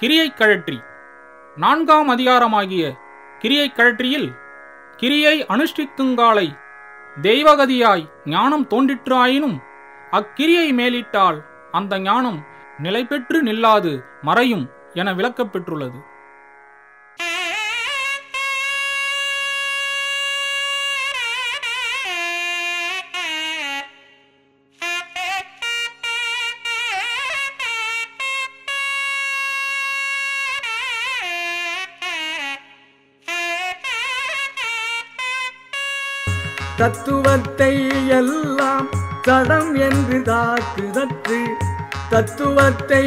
கிரியை கழற்றி. நான்காம் அதிகாரமாகிய கிரியை கழற்றியில் கிரியை அனுஷ்டிக்குங்காலை தெய்வகதியாய் ஞானம் தோன்றிற்றாயினும் அக்கிரியை மேலிட்டால் அந்த ஞானம் நிலை பெற்று நில்லாது மறையும் என விளக்கப்பெற்றுள்ளது. தத்துவத்தை எல்லாம் தடம் என்று தாக்குதற்று. தத்துவத்தை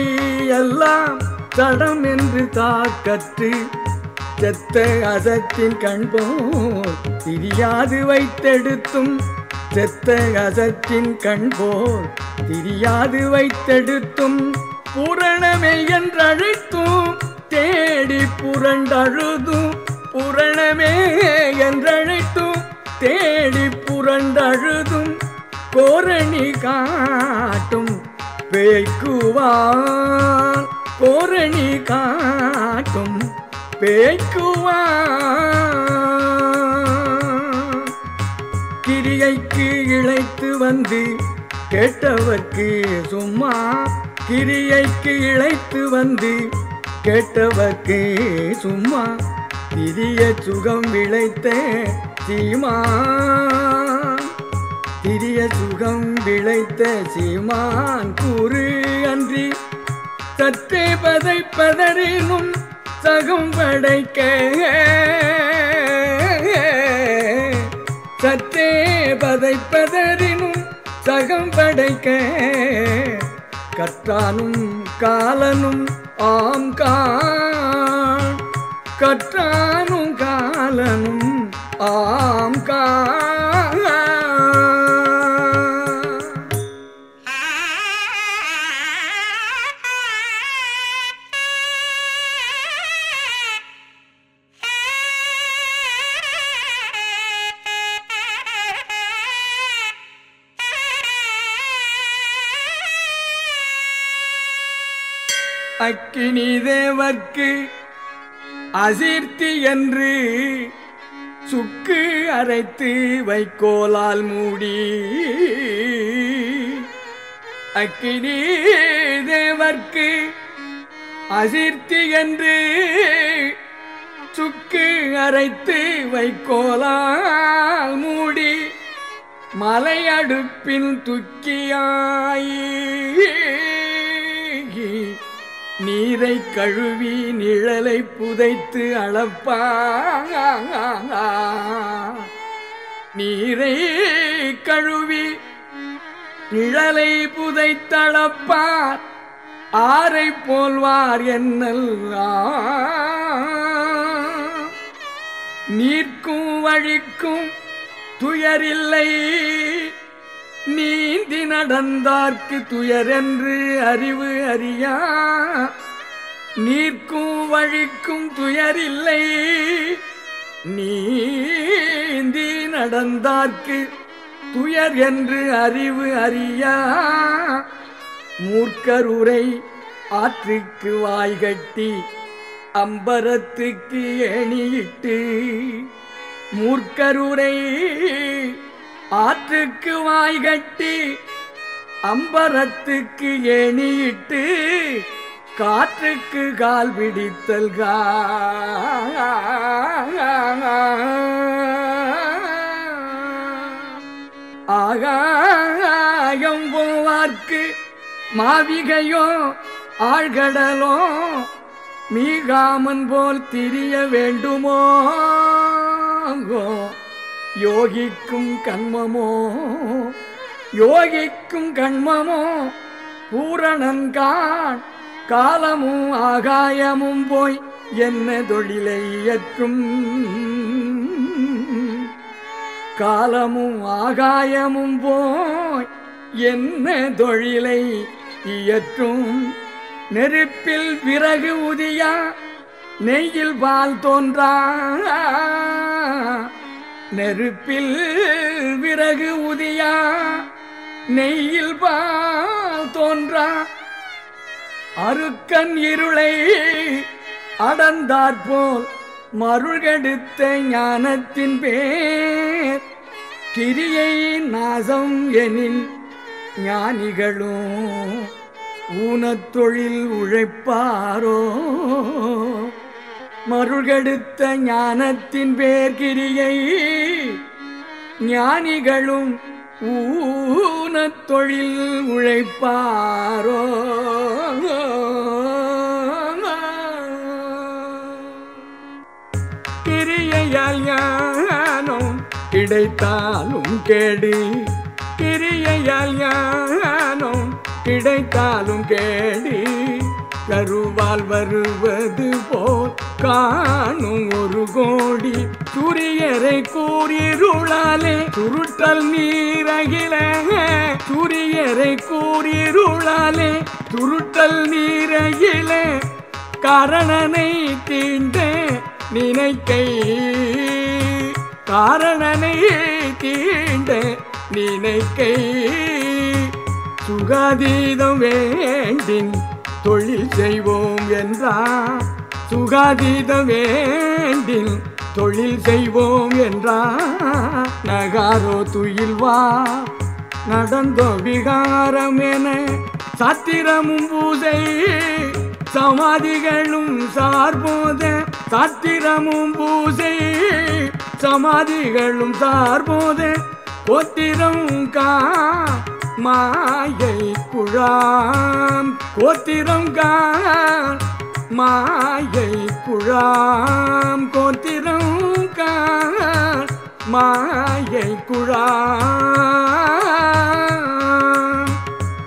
எல்லாம் தடம் என்று தாக்கற்று. செத்த அசத்தின் கண்போர் திரியாது வைத்தெடுத்தும். செத்த அசத்தின் கண்போர் திரியாது வைத்தெடுத்தும். புரணமே என்றழைத்தும் தேடி புரண்டழுதும். புரணமே என்றழைத்தும் தேடி புரண்டழுதும் கோரணி காட்டும் பேய்க்குவான். கோரணி காட்டும் பேய்க்குவான். கிரியைக்கு இழைத்து வந்து கேட்டவர்க்கு சும்மா கிரியைக்கு இழைத்து வந்து கேட்டவர்க்கு சும்மா. திரிய சுகம் விளைத்தேன் சீமான் திரிய சுகம் விளைத்த சீமான் கூறு அன்றி சற்றே பதைப்பதறினும் சகம் படைக்க. சற்றே பதைப்பதறினும் சகம் படைக்க. கற்றானும் காலனும் ஆம் கான் கற்றானும் காலனும் ஆம் கா அக்கினி தேவர்க்கு அசீர்த்தி என்று சுக்கு அரைத்து வைக்கோலால் மூடி. அக்கினி தேவர்க்கு அசிர்த்தி என்று சுக்கு அரைத்து வைக்கோலால் மூடி. மலை துக்கியாயே. நீரை கழுவி நிழலை புதைத்து அளப்பா நீரை கழுவி நிழலை புதைத்தளப்பார் ஆரை போல்வார் என்னல் நீர்க்கும் வழிக்கும் துயரில்லை. நீந்தி நடந்தார்க்கு துயரென்று அறிவு அறியா. நீர்க்கும் வழிக்கும் துயரில்லை. நீந்தி நடந்தார்க்கு துயர் என்று அறிவு அறியா. மூர்க்கருரை ஆற்றுக்கு வாய்கட்டி அம்பரத்துக்கு ஏணியிட்டு. மூர்க்கருரை ஆற்றுக்கு வாய்கட்டி அம்பரத்துக்கு ஏணியிட்டு காற்றுக்கு கால் பிடித்தல் ஆகாயம் போவார்க்கு மாவிகையோ ஆழ்கடலோ மீகாமன் போல் திரிய வேண்டுமோ? யோகிக்கும் கண்மமோ? யோகிக்கும் கண்மமோ? பூரணன்கான் காலமும் ஆகாயமும் போய் என்ன தொழிலை இயற்றும்? காலமும் ஆகாயமும் போய் என்ன தொழிலை இயற்றும்? நெருப்பில் விறகு உதியா? நெய்யில் பால் தோன்றா? நெருப்பில் விறகு உதியா நெய்யில் பால் தோன்றா. அருக்கன் இருளை அடர்ந்தாற்போல் மருள்கெடுத்த ஞானத்தின் பேர். கிரியை நாசம் எனின் ஞானிகளும் ஊனத்தொழில் உழைப்பாரோ. மருள்கெடுத்த ஞானத்தின் பேர்கிரியை ஞானிகளும் ஊனத் தொழில் உழைப்பாரோ? கிரியையால் ஞானம் கிடைத்தாலும் கேடு. கிரியையால் ஞானம் கிடைத்தாலும் கேடு. கருவால் வருவது போல் காணும் ஒரு கோடி துரியரை கூறிருளாலே. துருட்டல் நீரகில துரியரை கூறிருளாலே. துருட்டல் நீரகில காரணனை தீண்ட நினைக்கை. காரணனை தீண்ட நினைக்கை. சுகாதீதம் வேண்டின் தொழில் செய்வோம் என்றார் சுகாதீதம் வேண்டில் தொழில் செய்வோம் என்றா? நகாரோ துயில்வா நடந்தோ விகாரம் என சத்திரமும் பூசை. சமாதிகளும் சார்போத சத்திரமும் பூசை. சமாதிகளும் சார்போத கோத்திரம் கா. மாயை குழாம் கோத்திரம் கா. மாயை குழாம் கோத்திரம் மாயை குழா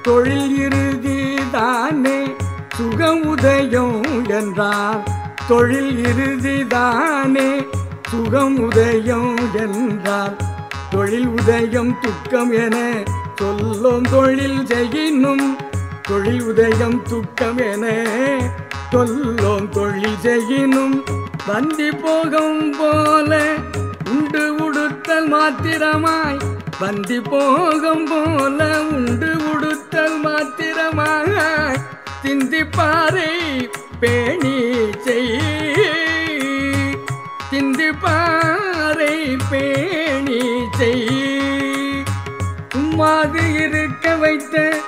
தொழில் இறுதி தானே சுகம் உதயம் என்றார். தொழில் இறுதி தானே சுகம் உதயம் என்றார். தொழில் உதயம் துக்கம் என சொல்லும் தொழில் செய்யினும் தொழில் உதயம் துக்கம் என சொல்லும் தொழில் செய்யினும் வந்தி போகும் போல உண்டு உடுத்தல் மாத்திரமாய். வந்தி போகும் போல உண்டு உடுத்தல் மாத்திரமாய். சிந்திப்பாரை பேணி செய். சிந்திப்பாரை பேணி செய். சும்மாது இருக்க வைத்த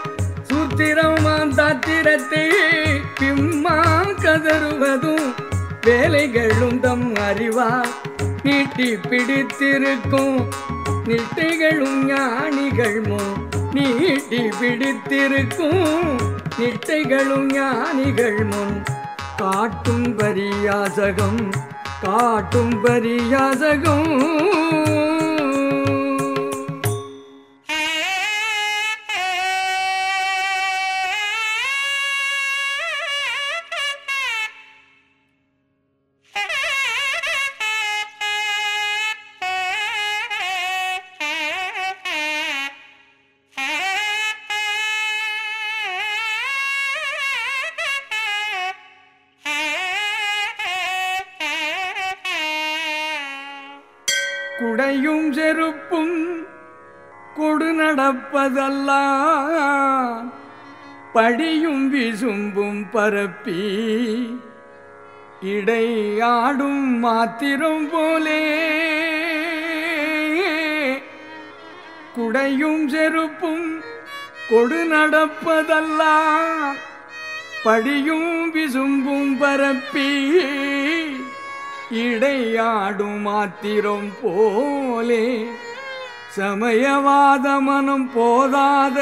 சூத்திரமாம் தாத்திரத்தை. பிம்மா கதறுவதும் வேலைகளும் தம் அறிவா நீட்டி பிடித்திருக்கும் நிட்டைகளும் ஞானிகள் முன் நீட்டி பிடித்திருக்கும் நிட்டைகளும் ஞானிகள் முன் காட்டும் பரியாசகம் காட்டும் பரியாசகம் குடையும் செருப்பும் கொடு நடப்பதல்ல படியும் விசும்பும் பரப்பி இடையாடும் மாத்திரம் போலே. குடையும் செருப்பும் கொடு நடப்பதல்ல படியும் விசும்பும் பரப்பி இடையாடும் மாத்திரம் போலே. சமயவாத மனம் போதாத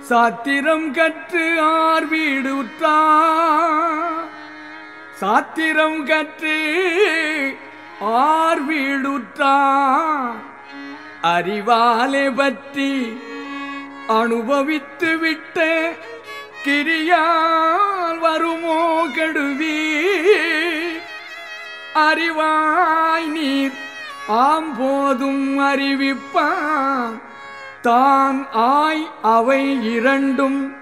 சாத்திரம் கற்று ஆர் வீடு உற்றார் சாத்திரம் கற்று ஆர் வீடுற்றா அறிவாலே பற்றி அனுபவித்து விட்ட கிரியா. அறிவாய் நீர் ஆம் போதும் அறிவிப்பான். தான் ஆய் அவை இரண்டும்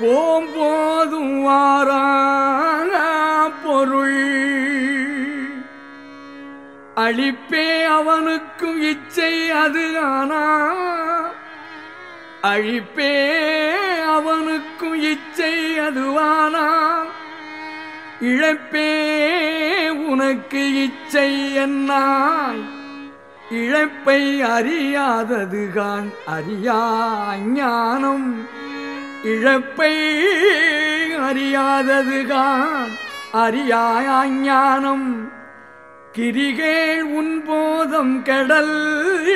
போம்போதும் வாரா பொருள். அழிப்பே அவனுக்கும் இச்சை அது ஆனா. அழிப்பே அவனுக்கும் இச்சை அதுவானான் இழப்பே உனக்கு இச்சை என்னாய் இழப்பை அறியாததுகான் அறியா ஞானம். இழப்பை அறியாததுகான் அறியா ஞானம். கிரிகேள் உன்போதம் கடல்.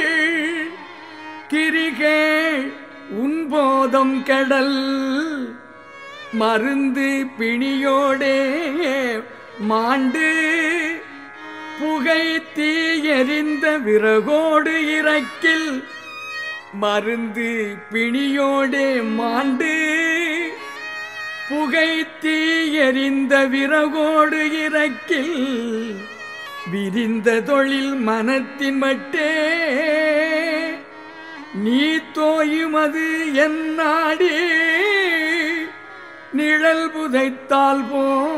கிரிகேள் உன்போதம் கடல். மருந்து பிணியோடே மாண்டு புகை தீ எரிந்த விறகோடு இறக்கில் மருந்து பிணியோடே மாண்டு புகை தீ எரிந்த விறகோடு இறக்கில் விரிந்த தொழில் மனத்தின் மட்டே. நீ தோயுமது என் நாடே. நிழல் புதைத்தால் போ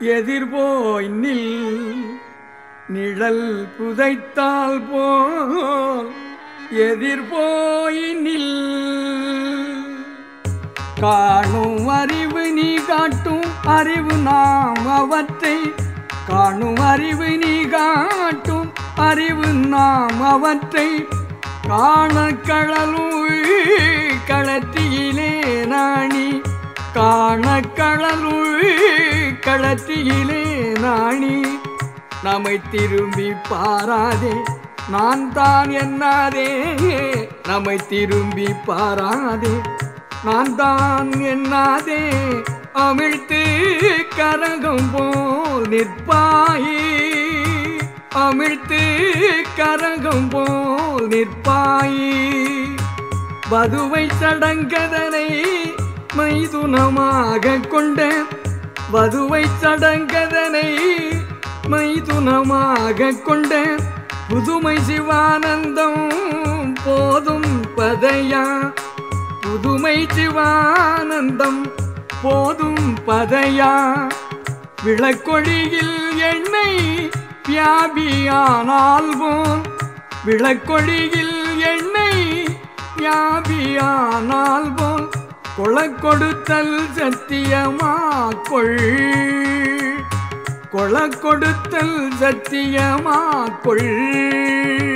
எதிர்போய் நில். நிழல் புதைத்தால் போ எதிர்போய் நில். காணும் அறிவு நீ காட்டும் அறிவு நாம் அவற்றை காணும் அறிவு நீ காட்டும் அறிவு நாம் அவற்றை காண களலுள் களத்தியிலே நாணி காண களலுள் களத்தியிலே நாணி நம்மை திரும்பி பாராதே நான் தான் என்னாதே நம்மை திரும்பி பாராதே நான் தான் என்னாதே அமிழ்த்து கரகம் போல் நிற்பாயே. அமிழ்த்து கரகம் போல் நிற்பாயே. வதுவை சடங்கதனை மைதுனமாக கொண்ட வதுவை சடங்கதனை மைதுனமாக கொண்ட புதுமை சிவானந்தம் போதும் பதையா? புதுமை சிவானந்தம் போதும் பதையா? விளக்கொழியில் எண்ணெய் வியாபியானால் போல் விளக்கொழியில் எண்ணெய் வியாபியானால் போல் கொளக் கொடுத்தல் சத்தியமா கொள். கொளக் கொடுத்தல் சத்தியமா கொள்.